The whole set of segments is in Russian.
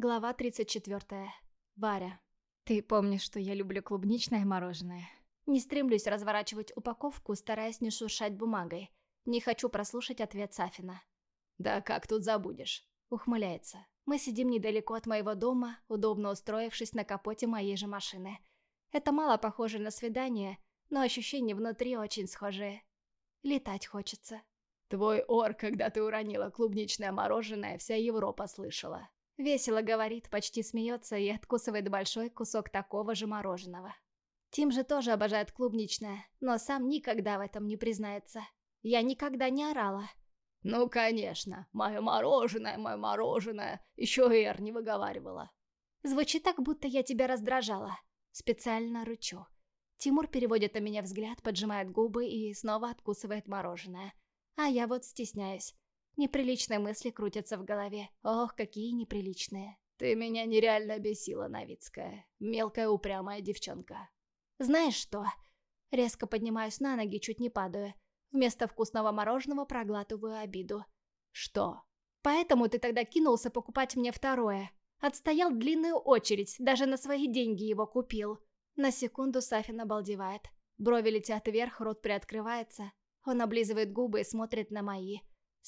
Глава 34. Варя. Ты помнишь, что я люблю клубничное мороженое? Не стремлюсь разворачивать упаковку, стараясь не шуршать бумагой. Не хочу прослушать ответ Сафина. «Да как тут забудешь?» Ухмыляется. Мы сидим недалеко от моего дома, удобно устроившись на капоте моей же машины. Это мало похоже на свидание, но ощущения внутри очень схожие. Летать хочется. Твой ор, когда ты уронила клубничное мороженое, вся Европа слышала. Весело говорит, почти смеется и откусывает большой кусок такого же мороженого. Тим же тоже обожает клубничное, но сам никогда в этом не признается. Я никогда не орала. «Ну, конечно, мое мороженое, мое мороженое, еще Эр не выговаривала». Звучит так, будто я тебя раздражала. Специально рычу. Тимур переводит на меня взгляд, поджимает губы и снова откусывает мороженое. А я вот стесняюсь. Неприличные мысли крутятся в голове. Ох, какие неприличные. Ты меня нереально бесила, Новицкая. Мелкая упрямая девчонка. Знаешь что? Резко поднимаюсь на ноги, чуть не падаю. Вместо вкусного мороженого проглатываю обиду. Что? Поэтому ты тогда кинулся покупать мне второе. Отстоял длинную очередь, даже на свои деньги его купил. На секунду Сафин обалдевает. Брови летят вверх, рот приоткрывается. Он облизывает губы и смотрит на мои.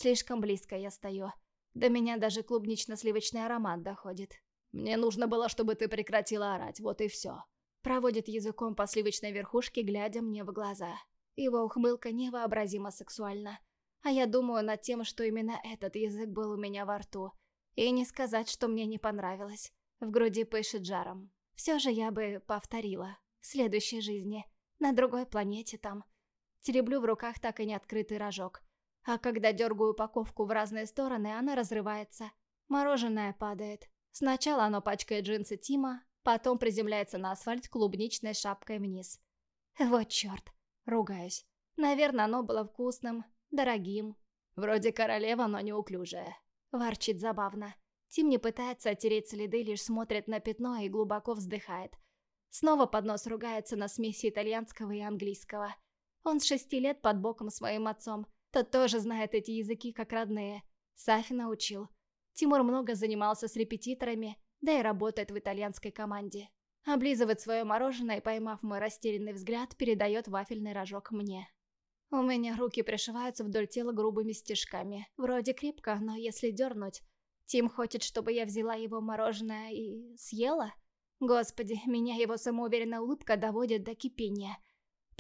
Слишком близко я стою. До меня даже клубнично-сливочный аромат доходит. «Мне нужно было, чтобы ты прекратила орать, вот и все». Проводит языком по сливочной верхушке, глядя мне в глаза. Его ухмылка невообразимо сексуальна. А я думаю над тем, что именно этот язык был у меня во рту. И не сказать, что мне не понравилось. В груди пышет жаром. Все же я бы повторила. В следующей жизни. На другой планете там. Тереблю в руках так и не открытый рожок. А когда дергаю упаковку в разные стороны, она разрывается. Мороженое падает. Сначала оно пачкает джинсы Тима, потом приземляется на асфальт клубничной шапкой вниз. Вот черт. Ругаюсь. Наверное, оно было вкусным, дорогим. Вроде королева, но неуклюжая. Ворчит забавно. Тим не пытается оттереть следы, лишь смотрит на пятно и глубоко вздыхает. Снова под нос ругается на смеси итальянского и английского. Он с шести лет под боком своим отцом – тот тоже знает эти языки как родные. Сафи научил. Тимур много занимался с репетиторами, да и работает в итальянской команде. Облизывает свое мороженое и, поймав мой растерянный взгляд, передает вафельный рожок мне. У меня руки пришиваются вдоль тела грубыми стежками. Вроде крепко, но если дернуть... Тим хочет, чтобы я взяла его мороженое и съела? Господи, меня его самоуверенная улыбка доводит до кипения –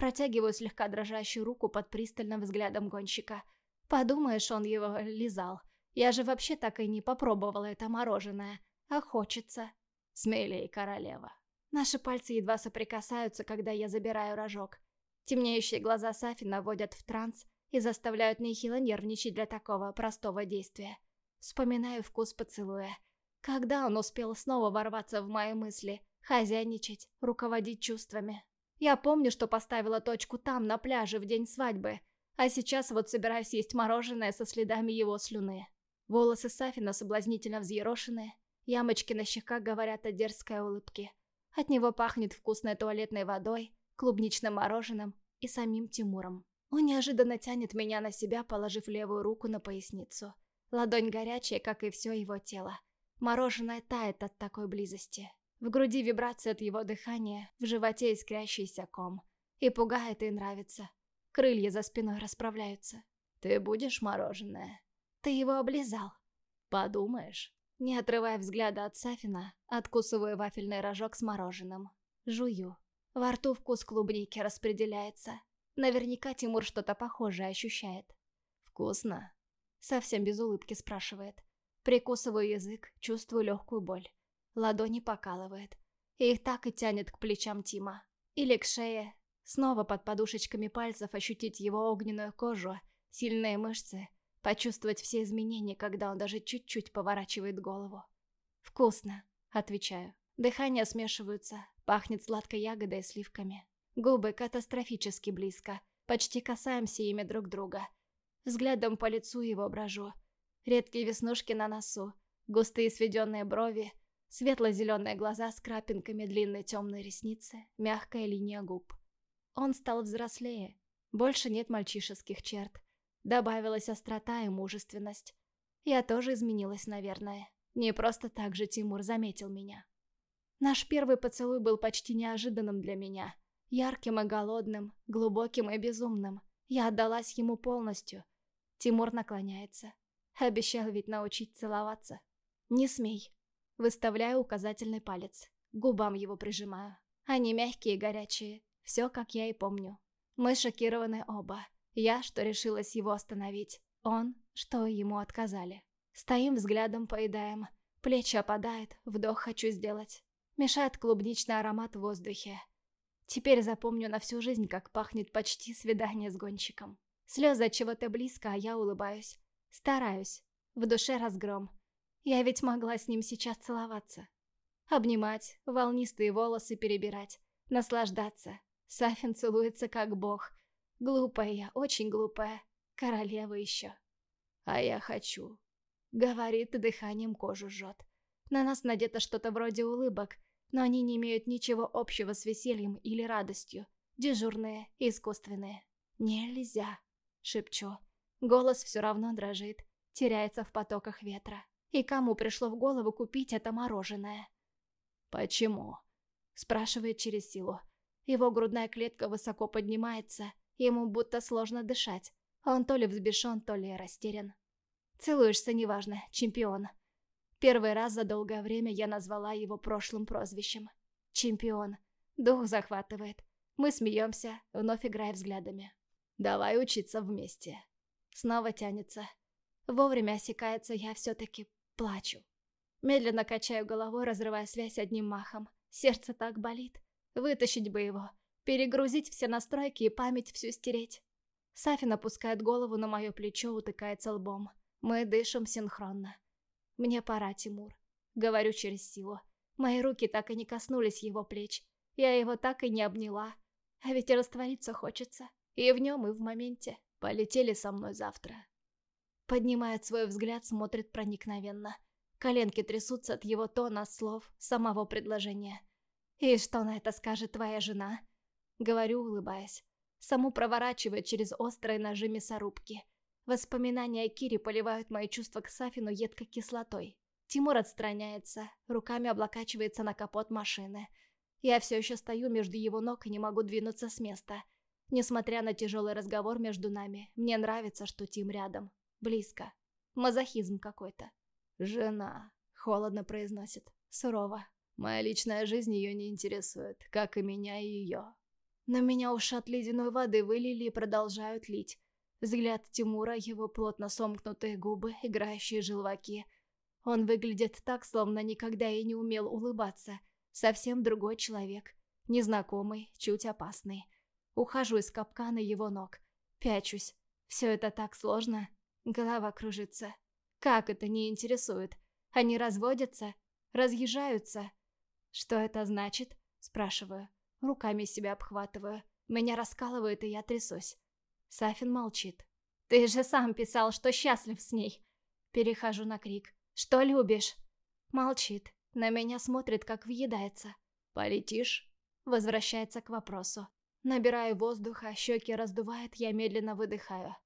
Протягиваю слегка дрожащую руку под пристальным взглядом гонщика. Подумаешь, он его лизал. Я же вообще так и не попробовала это мороженое. А хочется. Смелее, королева. Наши пальцы едва соприкасаются, когда я забираю рожок. Темнеющие глаза Сафи наводят в транс и заставляют нехило нервничать для такого простого действия. Вспоминаю вкус поцелуя. Когда он успел снова ворваться в мои мысли, хозяйничать, руководить чувствами? Я помню, что поставила точку там, на пляже, в день свадьбы. А сейчас вот собираюсь есть мороженое со следами его слюны. Волосы Сафина соблазнительно взъерошены. Ямочки на щеках говорят о дерзкой улыбке. От него пахнет вкусной туалетной водой, клубничным мороженым и самим Тимуром. Он неожиданно тянет меня на себя, положив левую руку на поясницу. Ладонь горячая, как и все его тело. Мороженое тает от такой близости. В груди вибрация от его дыхания, в животе искрящийся ком. И пугает, и нравится. Крылья за спиной расправляются. «Ты будешь мороженое?» «Ты его облизал?» «Подумаешь?» Не отрывая взгляда от Сафина, откусываю вафельный рожок с мороженым. Жую. Во рту вкус клубники распределяется. Наверняка Тимур что-то похожее ощущает. «Вкусно?» Совсем без улыбки спрашивает. Прикусываю язык, чувствую легкую боль. Ладони покалывает. Их так и тянет к плечам Тима. Или к шее. Снова под подушечками пальцев ощутить его огненную кожу, сильные мышцы, почувствовать все изменения, когда он даже чуть-чуть поворачивает голову. «Вкусно», — отвечаю. Дыхания смешиваются, пахнет сладкой ягодой и сливками. Губы катастрофически близко, почти касаемся ими друг друга. Взглядом по лицу его брожу. Редкие веснушки на носу, густые сведенные брови, Светло-зеленые глаза с крапинками длинной темной ресницы, мягкая линия губ. Он стал взрослее. Больше нет мальчишеских черт. Добавилась острота и мужественность. Я тоже изменилась, наверное. Не просто так же Тимур заметил меня. Наш первый поцелуй был почти неожиданным для меня. Ярким и голодным, глубоким и безумным. Я отдалась ему полностью. Тимур наклоняется. Обещал ведь научить целоваться. Не смей. Выставляю указательный палец. Губам его прижимаю. Они мягкие и горячие. Все, как я и помню. Мы шокированы оба. Я, что решилась его остановить. Он, что ему отказали. Стоим взглядом, поедаем. Плечи опадают, вдох хочу сделать. Мешает клубничный аромат в воздухе. Теперь запомню на всю жизнь, как пахнет почти свидание с гонщиком. Слезы от чего-то близко, а я улыбаюсь. Стараюсь. В душе разгром. Я ведь могла с ним сейчас целоваться. Обнимать, волнистые волосы перебирать, наслаждаться. Сафин целуется как бог. Глупая я, очень глупая. Королева еще. А я хочу. Говорит дыханием кожу жжет. На нас надето что-то вроде улыбок, но они не имеют ничего общего с весельем или радостью. Дежурные, искусственные. «Нельзя», — шепчу. Голос все равно дрожит, теряется в потоках ветра. И кому пришло в голову купить это мороженое? «Почему?» — спрашивает через силу. Его грудная клетка высоко поднимается, ему будто сложно дышать. Он то ли взбешен, то ли растерян. Целуешься, неважно, чемпион. Первый раз за долгое время я назвала его прошлым прозвищем. Чемпион. Дух захватывает. Мы смеемся, вновь играя взглядами. Давай учиться вместе. Снова тянется. Вовремя осекается, я все-таки плачу. Медленно качаю головой, разрывая связь одним махом. Сердце так болит. Вытащить бы его. Перегрузить все настройки и память всю стереть. Сафин опускает голову на мое плечо, утыкается лбом. Мы дышим синхронно. «Мне пора, Тимур», — говорю через силу. Мои руки так и не коснулись его плеч. Я его так и не обняла. А ведь раствориться хочется. И в нем, и в моменте. Полетели со мной завтра. Поднимает свой взгляд, смотрит проникновенно. Коленки трясутся от его тона, слов, самого предложения. «И что на это скажет твоя жена?» Говорю, улыбаясь. Саму проворачивает через острые ножи мясорубки. Воспоминания о Кире поливают мои чувства к Сафину едкой кислотой. Тимур отстраняется, руками облокачивается на капот машины. Я все еще стою между его ног и не могу двинуться с места. Несмотря на тяжелый разговор между нами, мне нравится, что Тим рядом. Близко. Мазохизм какой-то. «Жена», — холодно произносит. Сурово. «Моя личная жизнь ее не интересует, как и меня и ее». На меня уши от ледяной воды вылили и продолжают лить. Взгляд Тимура, его плотно сомкнутые губы, играющие желваки. Он выглядит так, словно никогда и не умел улыбаться. Совсем другой человек. Незнакомый, чуть опасный. Ухожу из капкана его ног. Пячусь. Все это так сложно. Голова кружится. Как это не интересует? Они разводятся? Разъезжаются? Что это значит? Спрашиваю. Руками себя обхватываю. Меня раскалывает, и я трясусь. Сафин молчит. «Ты же сам писал, что счастлив с ней!» Перехожу на крик. «Что любишь?» Молчит. На меня смотрит, как въедается. «Полетишь?» Возвращается к вопросу. Набираю воздуха, щеки раздувает, я медленно выдыхаю.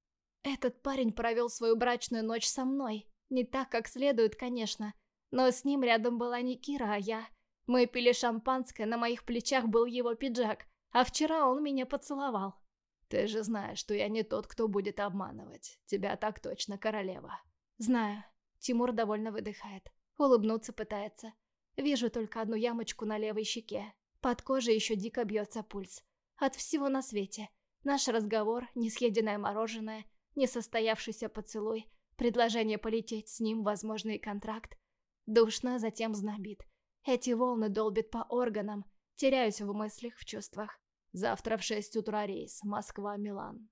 Этот парень провел свою брачную ночь со мной. Не так, как следует, конечно. Но с ним рядом была не Кира, а я. Мы пили шампанское, на моих плечах был его пиджак. А вчера он меня поцеловал. Ты же знаешь, что я не тот, кто будет обманывать. Тебя так точно, королева. Знаю. Тимур довольно выдыхает. Улыбнуться пытается. Вижу только одну ямочку на левой щеке. Под кожей еще дико бьется пульс. От всего на свете. Наш разговор, несъеденное мороженое, несостоявшийся поцелуй, предложение полететь с ним, возможный контракт. Душно, затем знобит. Эти волны долбят по органам. Теряюсь в мыслях, в чувствах. Завтра в шесть утра рейс. Москва-Милан.